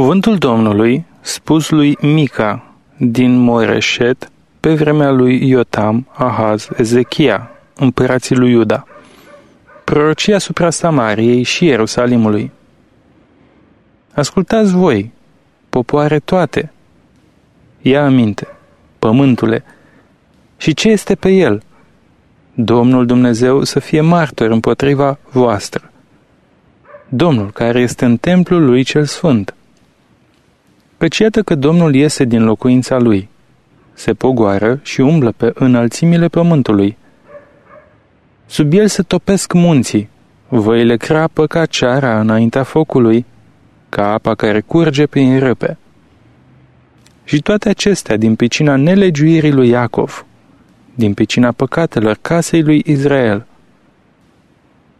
Cuvântul Domnului, spus lui Mica din Moreșet, pe vremea lui Iotam, Ahaz, Ezechia, împărații lui Iuda. Prorocia asupra Samariei și Ierusalimului. Ascultați voi, popoare toate. Ia aminte, pământule, și ce este pe el? Domnul Dumnezeu să fie martor împotriva voastră. Domnul care este în templul lui cel sfânt. Căci iată că Domnul iese din locuința lui, se pogoară și umblă pe înălțimile pământului. Sub el se topesc munții, văile crapă ca ceara înaintea focului, ca apa care curge prin râpe. Și toate acestea din picina nelegiuirii lui Iacov, din picina păcatelor casei lui Israel.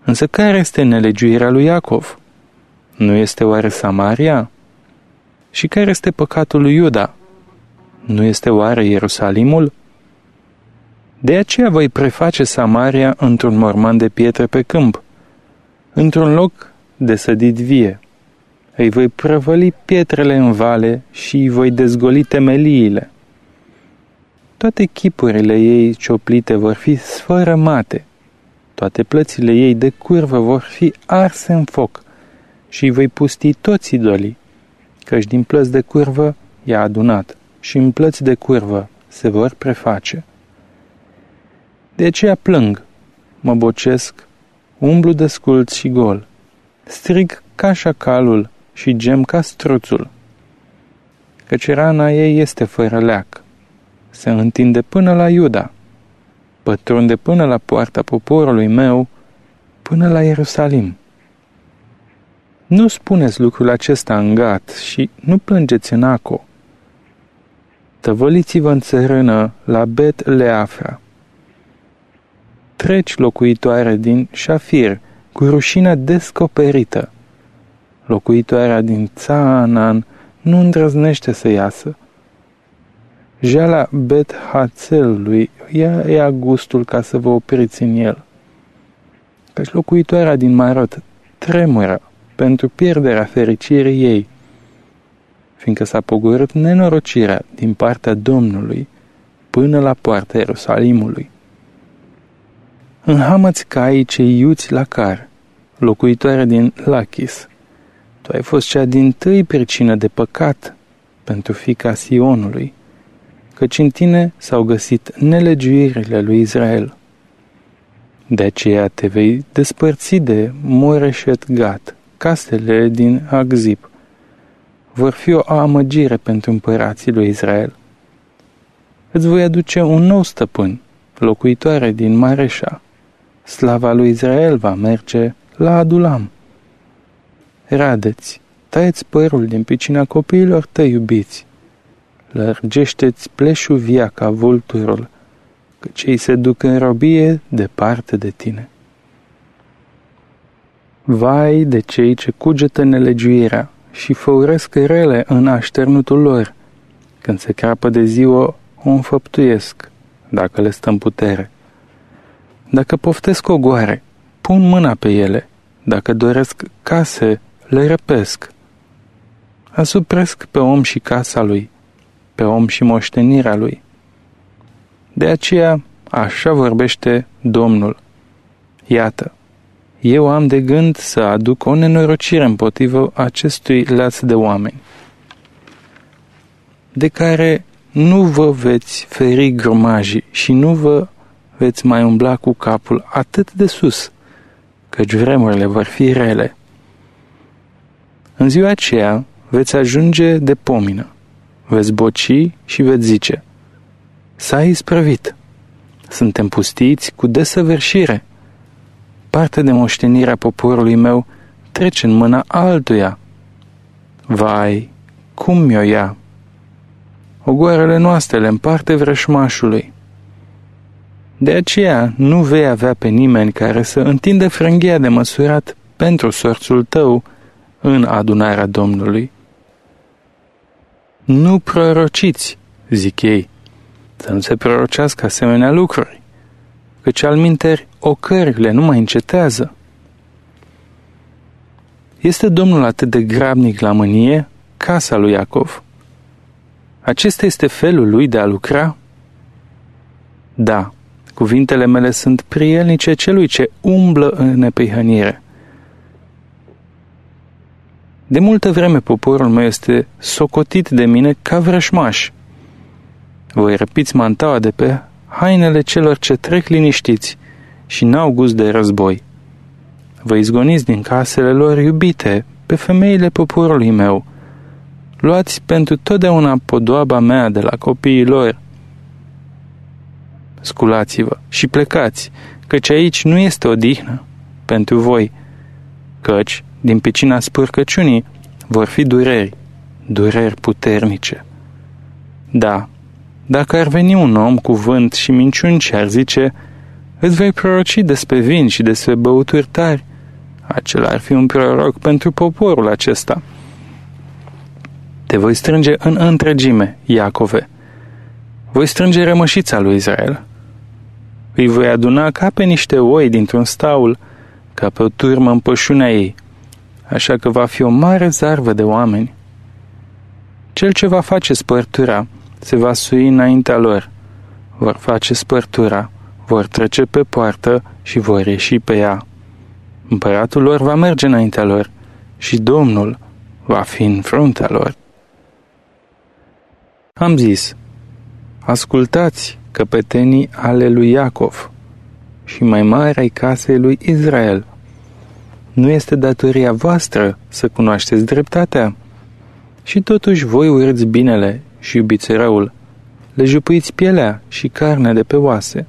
Însă care este nelegiuirea lui Iacov? Nu este oare Samaria? Și care este păcatul lui Iuda? Nu este oare Ierusalimul? De aceea voi preface Samaria într-un morman de pietre pe câmp, într-un loc de sădit vie. Îi voi prăvăli pietrele în vale și îi voi dezgoli temeliile. Toate chipurile ei cioplite vor fi sfărămate, toate plățile ei de curvă vor fi arse în foc și îi voi pusti toți idolii, căci din plăți de curvă i-a adunat și în plăți de curvă se vor preface. De aceea plâng, mă bocesc, umblu de sculț și gol, strig ca șacalul și gem ca struțul, căci rana ei este fără leac, se întinde până la Iuda, pătrunde până la poarta poporului meu, până la Ierusalim. Nu spuneți lucrul acesta în gat și nu plângeți în aco. Tăvăliți-vă în țărână la Bet Leafra. Treci locuitoare din Șafir, cu rușinea descoperită. Locuitoarea din Țaanan nu îndrăznește să iasă. Jala Bet Hatzelului ia, ia gustul ca să vă opriți în el. Căci locuitoarea din Marot tremură pentru pierderea fericirii ei, fiindcă s-a pogorât nenorocirea din partea Domnului până la poarta Ierusalimului. Înhamăți caii cei iuți la car, locuitoare din Lachis. Tu ai fost cea din tâi pricină de păcat pentru fica Sionului, căci în tine s-au găsit nelegiuirile lui Israel. De aceea te vei despărți de Moreșet Gat, casele din Agzip. Vor fi o amăgire pentru împărații lui Israel. Îți voi aduce un nou stăpân, locuitoare din Mareșa. Slava lui Israel va merge la Adulam. Radeți, taieți părul din picina copiilor tăi iubiți. Lărgește-ți pleșul via ca vulturul, că cei se duc în robie departe de tine. Vai de cei ce cugetă nelegiuirea și făuresc rele în așternutul lor. Când se crapă de ziua, o înfăptuiesc, dacă le stă în putere. Dacă poftesc ogoare, pun mâna pe ele. Dacă doresc case, le răpesc. Asupresc pe om și casa lui, pe om și moștenirea lui. De aceea, așa vorbește Domnul. Iată, eu am de gând să aduc o nenorocire împotriva acestui laț de oameni, de care nu vă veți feri grumajii și nu vă veți mai umbla cu capul atât de sus, căci vremurile vor fi rele. În ziua aceea veți ajunge de pomină, veți boci și veți zice, S-a isprăvit, suntem pustiți cu desăvârșire, parte de moștenirea poporului meu trece în mâna altuia. Vai, cum mi-o ia! Ogoarele noastre le împarte vrășmașului. De aceea nu vei avea pe nimeni care să întindă frânghia de măsurat pentru sorțul tău în adunarea Domnului. Nu prorociți, zic ei, să nu se prorocească asemenea lucruri, căci al minteri ocările nu mai încetează. Este Domnul atât de grabnic la mânie? casa lui Iacov. Acesta este felul lui de a lucra? Da, cuvintele mele sunt prielnice celui ce umblă în neprihănire. De multă vreme poporul meu este socotit de mine ca vrășmaș. Voi răpiți mantaua de pe hainele celor ce trec liniștiți și n-au gust de război. Vă izgoniți din casele lor iubite pe femeile poporului meu. Luați pentru totdeauna podoaba mea de la copiii lor. Sculați-vă și plecați, căci aici nu este odihnă pentru voi, căci din picina spurcăciunii vor fi dureri, dureri puternice. Da, dacă ar veni un om cu vânt și minciuni ce ar zice, îți vei proroci despre vin și despre băuturi tari, acela ar fi un proroc pentru poporul acesta. Te voi strânge în întregime, Iacove. Voi strânge rămășița lui Israel. Îi voi aduna ca pe niște oi dintr-un staul, ca pe o turmă în pășunea ei, așa că va fi o mare zarvă de oameni. Cel ce va face spărtura se va sui înaintea lor. Vor face spărtura, vor trece pe poartă și vor ieși pe ea. Împăratul lor va merge înaintea lor și Domnul va fi în fruntea lor. Am zis, ascultați căpetenii ale lui Iacov și mai mari ai casei lui Israel. Nu este datoria voastră să cunoașteți dreptatea? Și totuși voi urâți binele și iubiți răul. Le jupuiți pielea și carnea de pe oase.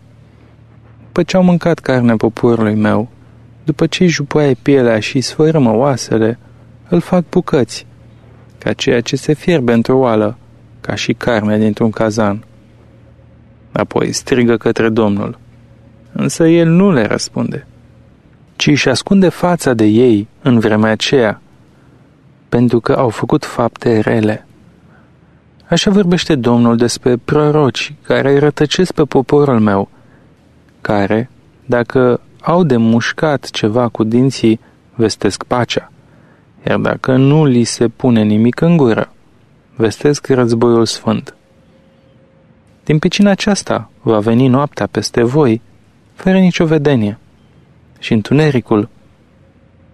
După ce au mâncat carnea poporului meu, după ce jupoaie pielea și sfărâmă oasele, îl fac bucăți, ca ceea ce se fierbe într-o oală, ca și carne dintr-un cazan. Apoi strigă către Domnul, însă el nu le răspunde, ci își ascunde fața de ei în vremea aceea, pentru că au făcut fapte rele. Așa vorbește Domnul despre proroci care îi rătăcesc pe poporul meu, care, dacă au de mușcat ceva cu dinții, vestesc pacea, iar dacă nu li se pune nimic în gură, vestesc războiul sfânt. Din picina aceasta va veni noaptea peste voi, fără nicio vedenie, și întunericul,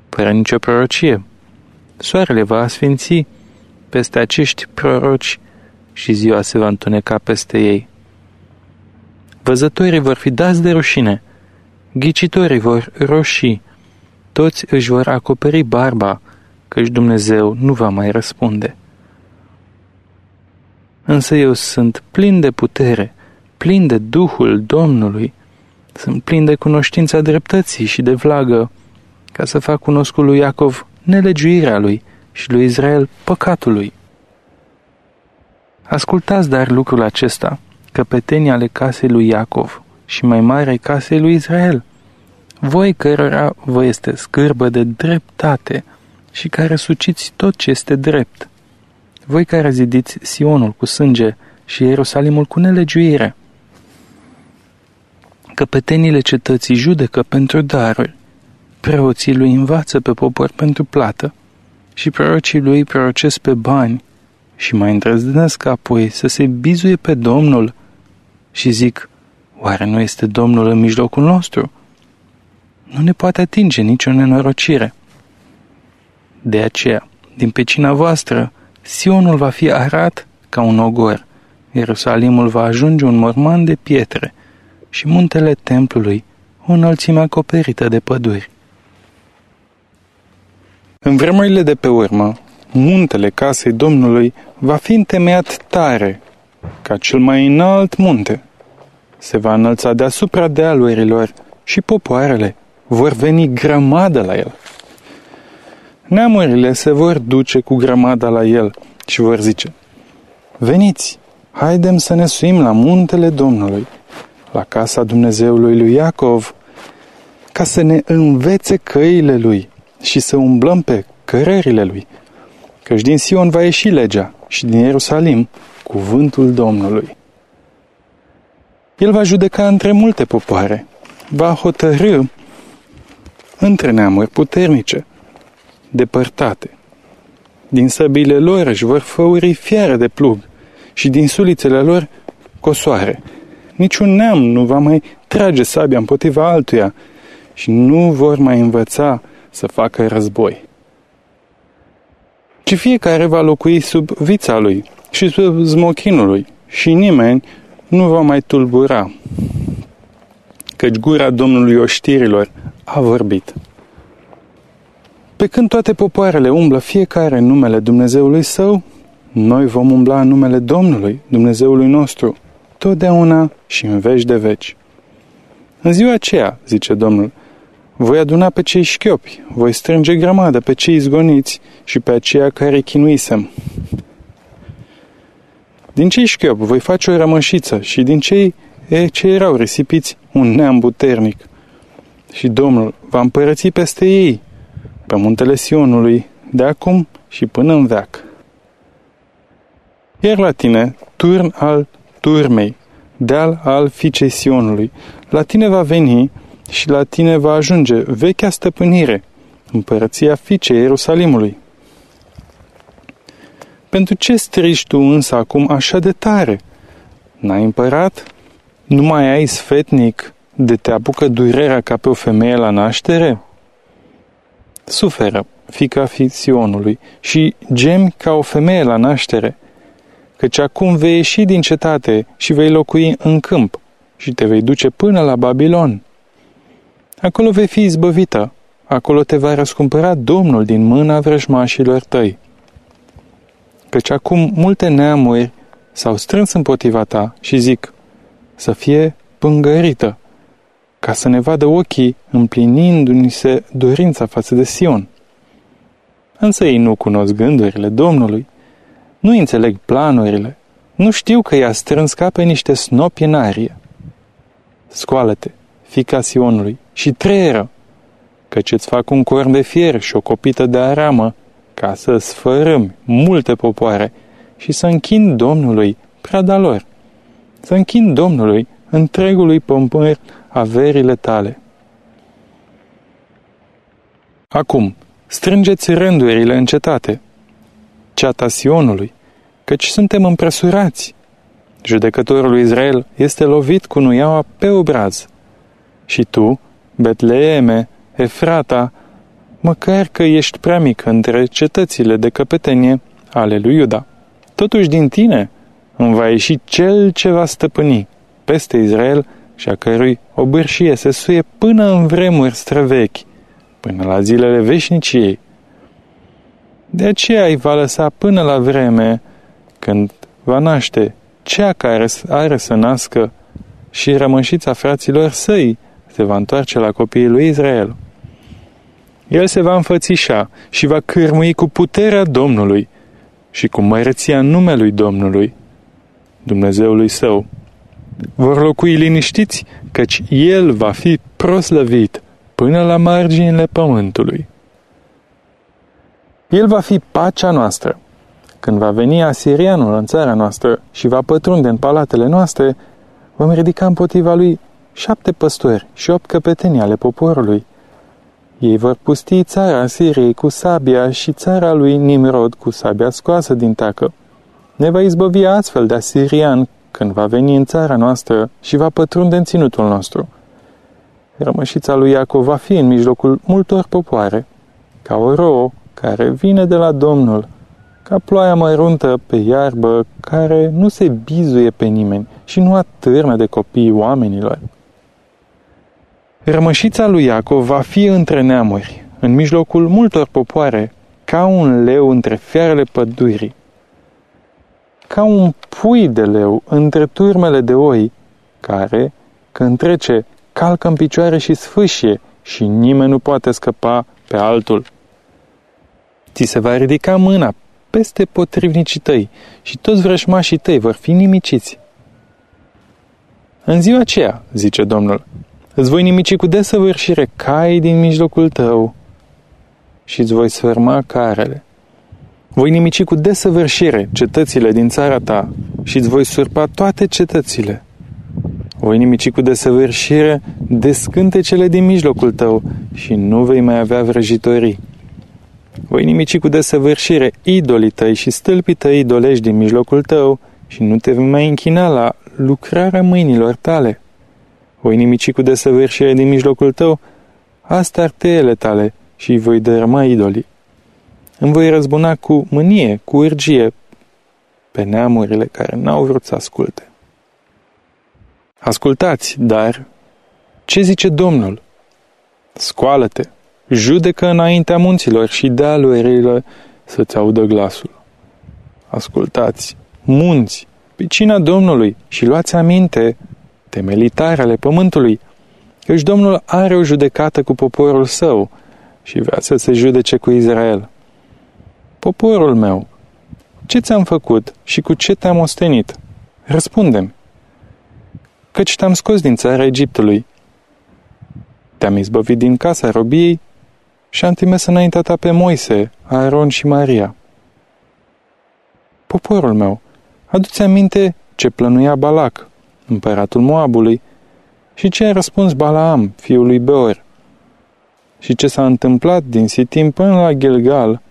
fără nicio prorocie. Soarele va asfinți peste acești proroci și ziua se va întuneca peste ei. Văzătorii vor fi dați de rușine, ghicitorii vor roși, toți își vor acoperi barba, căci Dumnezeu nu va mai răspunde. Însă eu sunt plin de putere, plin de Duhul Domnului, sunt plin de cunoștința dreptății și de vlagă, ca să fac cunoscut lui Iacov nelegiuirea lui și lui Israel păcatul lui. Ascultați dar lucrul acesta, căpetenii ale casei lui Iacov și mai mare casei lui Israel, voi cărora vă este scârbă de dreptate și care suciți tot ce este drept, voi care zidiți Sionul cu sânge și Ierusalimul cu nelegiuire. Căpetenile cetății judecă pentru daruri, preoții lui învață pe popor pentru plată și prorocii lui prorocesc pe bani și mai îndrăznesc apoi să se bizuie pe Domnul și zic, oare nu este Domnul în mijlocul nostru? Nu ne poate atinge nicio nenorocire. De aceea, din pecina voastră, Sionul va fi arat ca un ogor, Ierusalimul va ajunge un morman de pietre și muntele templului o înălțime acoperită de păduri. În vremurile de pe urmă, muntele casei Domnului va fi întemeiat tare, ca cel mai înalt munte. Se va înălța deasupra dealurilor și popoarele vor veni grămadă la el. Neamurile se vor duce cu grămada la el și vor zice, Veniți, haidem să ne suim la muntele Domnului, la casa Dumnezeului lui Iacov, ca să ne învețe căile lui și să umblăm pe cărările lui, căci din Sion va ieși legea și din Ierusalim cuvântul Domnului. El va judeca între multe popoare, va hotărâ între neamuri puternice, depărtate. Din săbile lor își vor făuri fiare de plug și din sulițele lor cosoare. Niciun neam nu va mai trage sabia împotriva altuia și nu vor mai învăța să facă război. Ci fiecare va locui sub vița lui și sub zmochinul lui și nimeni nu va mai tulbura, căci gura Domnului oștirilor a vorbit. Pe când toate popoarele umblă fiecare în numele Dumnezeului său, noi vom umbla în numele Domnului, Dumnezeului nostru, totdeauna și în veci de veci. În ziua aceea, zice Domnul, voi aduna pe cei șchiopi, voi strânge grămadă pe cei zgoniți și pe aceia care chinuisem. Din cei șchiopi voi face o rămășiță și din cei ce erau risipiți un neam puternic. Și Domnul va împărăți peste ei, pe muntele Sionului, de acum și până în veac. Iar la tine, turn al turmei, deal al ficei Sionului, la tine va veni și la tine va ajunge vechea stăpânire, împărăția fiicei Ierusalimului. Pentru ce strigi tu însă acum așa de tare? N-ai împărat? Nu mai ai sfetnic de te apucă durerea ca pe o femeie la naștere? Suferă, fica ficționului, și gemi ca o femeie la naștere, căci acum vei ieși din cetate și vei locui în câmp și te vei duce până la Babilon. Acolo vei fi izbăvită, acolo te va răscumpăra Domnul din mâna vrăjmașilor tăi. Căci acum multe neamuri s-au strâns împotriva ta și zic, să fie pângărită, ca să ne vadă ochii împlinindu-ni se dorința față de Sion. Însă ei nu cunosc gândurile Domnului, nu înțeleg planurile, nu știu că i-a strâns ca pe niște snopi în arie. Scoală-te, fica Sionului, și treieră, căci îți fac un corn de fier și o copită de aramă, ca să sfărâm multe popoare și să închin Domnului prada lor, să închin Domnului întregului pompăr averile tale. Acum, strângeți rândurile în cetate, ceata Sionului, căci suntem împresurați. Judecătorul lui Israel este lovit cu nuiaua pe obraz. Și tu, Betleeme, Efrata, măcar că ești prea mic între cetățile de căpetenie ale lui Iuda. Totuși din tine îmi va ieși cel ce va stăpâni peste Israel și a cărui obârșie se suie până în vremuri străvechi, până la zilele veșniciei. De aceea îi va lăsa până la vreme când va naște cea care are să nască și rămășița fraților săi se va întoarce la copiii lui Israel. El se va înfățișa și va cârmui cu puterea Domnului și cu măreția numelui Domnului, Dumnezeului său. Vor locui liniștiți, căci El va fi proslăvit până la marginile pământului. El va fi pacea noastră. Când va veni asirianul în țara noastră și va pătrunde în palatele noastre, vom ridica împotriva lui șapte păstori și opt căpetenii ale poporului. Ei vor pusti țara Siriei cu sabia și țara lui Nimrod cu sabia scoasă din tacă. Ne va izbăvi astfel de asirian când va veni în țara noastră și va pătrunde în ținutul nostru. Rămășița lui Iacov va fi în mijlocul multor popoare, ca o rouă care vine de la Domnul, ca ploaia măruntă pe iarbă care nu se bizuie pe nimeni și nu atârnă de copiii oamenilor. Rămășița lui Iacov va fi între neamuri, în mijlocul multor popoare, ca un leu între fiarele pădurii. Ca un pui de leu între turmele de oi, care, când trece, calcă în picioare și sfâșie și nimeni nu poate scăpa pe altul. Ți se va ridica mâna peste potrivnicii tăi și toți vrășmașii tăi vor fi nimiciți. În ziua aceea, zice Domnul, Îți voi nimici cu desăvârșire cai din mijlocul tău și îți voi sfârma carele. Voi nimici cu desăvârșire cetățile din țara ta și îți voi surpa toate cetățile. Voi nimici cu desăvârșire descântecele din mijlocul tău și nu vei mai avea vrăjitorii. Voi nimici cu desăvârșire idolii tăi și stâlpii tăi idolești din mijlocul tău și nu te vei mai închina la lucrarea mâinilor tale. Voi nimici cu desăvârșire din mijlocul tău asta arteele tale și îi voi dărâma idolii. Îmi voi răzbuna cu mânie, cu urgie, pe neamurile care n-au vrut să asculte. Ascultați, dar, ce zice Domnul? Scoală-te, judecă înaintea munților și dealurile să-ți audă glasul. Ascultați, munți, picina Domnului și luați aminte, temelitare ale pământului, căci Domnul are o judecată cu poporul său și vrea să se judece cu Israel. Poporul meu, ce ți-am făcut și cu ce te-am ostenit? Răspundem. Căci te-am scos din țara Egiptului. Te-am izbăvit din casa robiei și am trimis înaintea ta pe Moise, Aaron și Maria. Poporul meu, aduți aminte ce plănuia Balac, împăratul Moabului, și ce a răspuns Balaam, fiul lui Beor, și ce s-a întâmplat din Sitim până la Gilgal,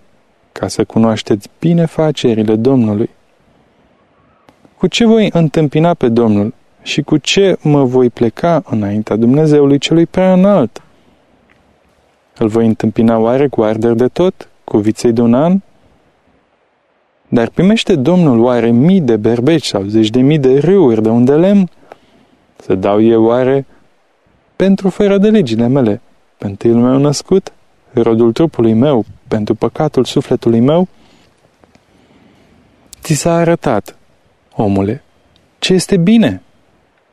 ca să cunoașteți bine facerile Domnului. Cu ce voi întâmpina pe Domnul și cu ce mă voi pleca înaintea Dumnezeului celui prea înalt? Îl voi întâmpina oare cu arder de tot, cu viței de un an? Dar primește Domnul oare mii de berbeci sau zeci de mii de râuri de unde lemn? Să dau eu oare pentru fără de legile mele, pentru el meu născut, rodul trupului meu, pentru păcatul sufletului meu? Ți s-a arătat, omule, ce este bine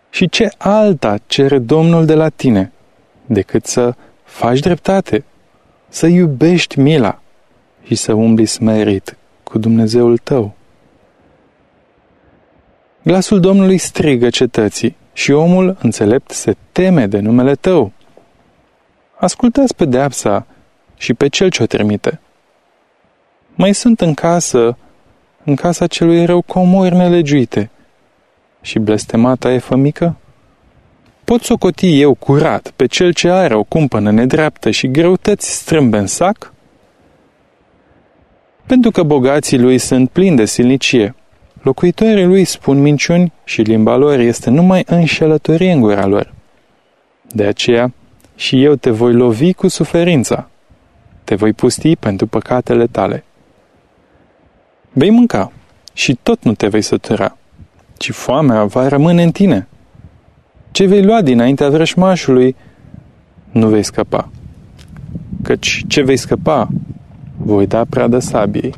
și ce alta cere Domnul de la tine decât să faci dreptate, să iubești mila și să umbli smerit cu Dumnezeul tău. Glasul Domnului strigă cetății și omul înțelept se teme de numele tău. Ascultați pedeapsa și pe cel ce o trimite. Mai sunt în casă, în casa celui rău comori nelegiuite și blestemata e fămică? Pot socoti eu curat pe cel ce are o cumpănă nedreaptă și greutăți strâmbe în sac? Pentru că bogații lui sunt plini de silnicie, locuitorii lui spun minciuni și limba lor este numai înșelătorie în gura lor. De aceea, și eu te voi lovi cu suferința. Te voi pusti pentru păcatele tale. Vei mânca și tot nu te vei sătura, ci foamea va rămâne în tine. Ce vei lua dinaintea vrășmașului, nu vei scăpa. Căci ce vei scăpa, voi da pradă sabiei.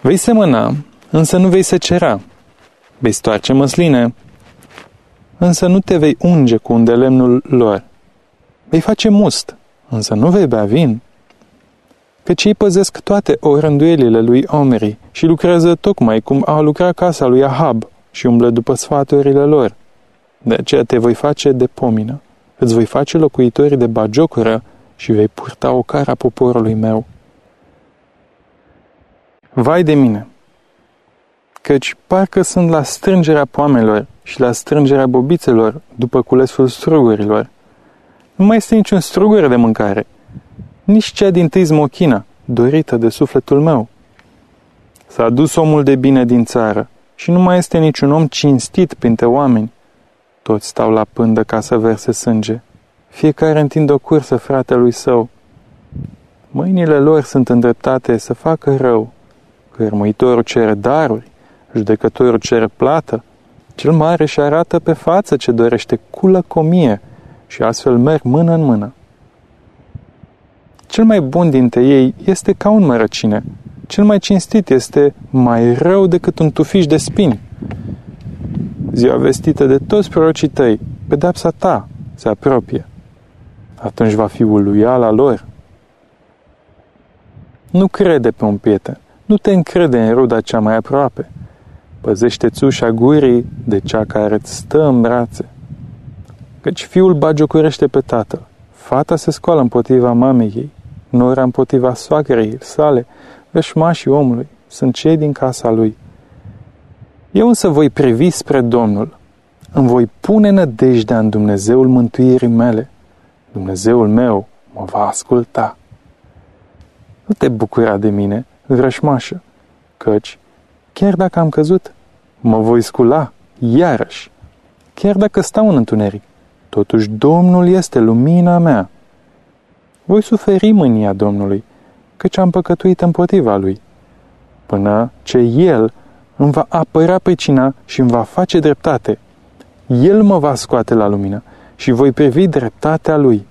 Vei semăna, însă nu vei secera. Vei stoarce măsline, însă nu te vei unge cu undelemnul lor. Vei face must, însă nu vei bea vin. Căci ei păzesc toate orânduielile lui Omeri și lucrează tocmai cum a lucrat casa lui Ahab și umblă după sfaturile lor. De aceea te voi face de pomină, îți voi face locuitori de bagiocură și vei purta o cara poporului meu. Vai de mine! Căci parcă sunt la strângerea poamelor și la strângerea bobițelor după culesul strugurilor. Nu mai este niciun strugur de mâncare, nici cea din tâi zmochina, dorită de sufletul meu. S-a dus omul de bine din țară și nu mai este niciun om cinstit printre oameni. Toți stau la pândă ca să verse sânge. Fiecare întinde o cursă fratelui său. Mâinile lor sunt îndreptate să facă rău. Cărmuitorul cere daruri, judecătorul cere plată, cel mare și arată pe față ce dorește cu lăcomie și astfel merg mână în mână. Cel mai bun dintre ei este ca un mărăcine. Cel mai cinstit este mai rău decât un tufiș de spini. Ziua vestită de toți prorocii tăi, pedepsa ta se apropie. Atunci va fi uluiala lor. Nu crede pe un prieten. Nu te încrede în ruda cea mai aproape. Păzește-ți ușa gurii de cea care îți stă în brațe. Căci fiul bagiocurește pe tatăl. Fata se scoală împotriva mamei ei. Nora împotriva soacrei sale. Veșmașii omului sunt cei din casa lui. Eu însă voi privi spre Domnul. Îmi voi pune nădejdea în Dumnezeul mântuirii mele. Dumnezeul meu mă va asculta. Nu te bucura de mine, vrășmașă, căci, chiar dacă am căzut, mă voi scula, iarăși. Chiar dacă stau în întuneric, totuși Domnul este lumina mea. Voi suferi mânia Domnului, căci am păcătuit împotriva Lui, până ce El îmi va apăra pe cina și îmi va face dreptate. El mă va scoate la lumină și voi privi dreptatea Lui.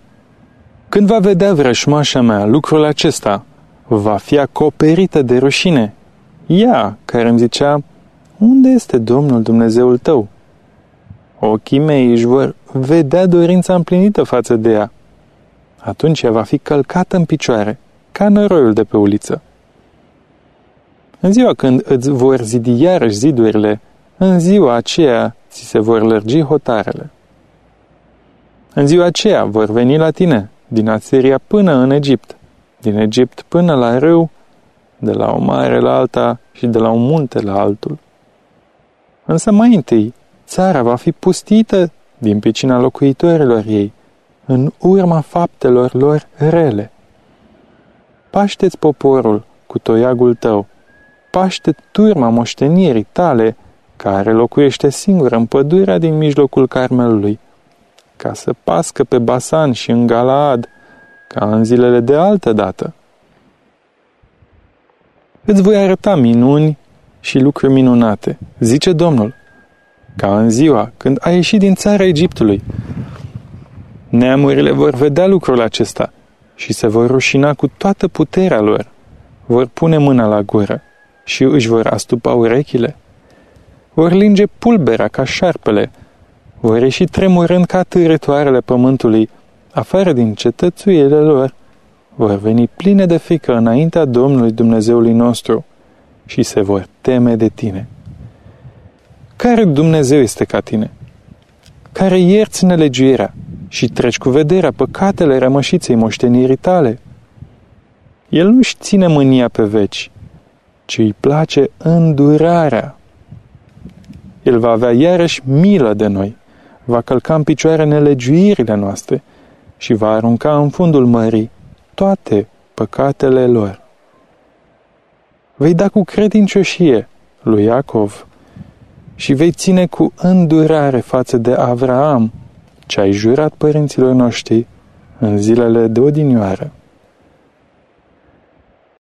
Când va vedea vrășmașa mea lucrul acesta, va fi acoperită de rușine. Ea, care îmi zicea, unde este Domnul Dumnezeul tău? Ochii mei își vor vedea dorința împlinită față de ea. Atunci ea va fi călcată în picioare, ca năroiul de pe uliță. În ziua când îți vor zidi iarăși zidurile, în ziua aceea ți se vor lărgi hotarele. În ziua aceea vor veni la tine, din Asiria până în Egipt, din Egipt până la râu, de la o mare la alta și de la un munte la altul. Însă mai întâi, țara va fi pustită din picina locuitorilor ei, în urma faptelor lor rele. Paște-ți poporul cu toiagul tău, paște turma moștenirii tale, care locuiește singură în pădurea din mijlocul Carmelului, ca să pască pe Basan și în Galaad, ca în zilele de altă dată. Îți voi arăta minuni și lucruri minunate, zice Domnul, ca în ziua când ai ieșit din țara Egiptului. Neamurile vor vedea lucrul acesta și se vor rușina cu toată puterea lor. Vor pune mâna la gură și își vor astupa urechile. Vor linge pulbera ca șarpele, vor ieși tremurând ca târătoarele pământului, afară din cetățuiele lor, vor veni pline de frică înaintea Domnului Dumnezeului nostru și se vor teme de tine. Care Dumnezeu este ca tine? Care ierți nelegiuirea și treci cu vederea păcatele rămășiței moștenirii tale? El nu-și ține mânia pe veci, ci îi place îndurarea. El va avea iarăși milă de noi, va călca în picioare nelegiuirile noastre și va arunca în fundul mării toate păcatele lor. Vei da cu credincioșie lui Iacov și vei ține cu îndurare față de Avraam ce ai jurat părinților noștri în zilele de odinioară.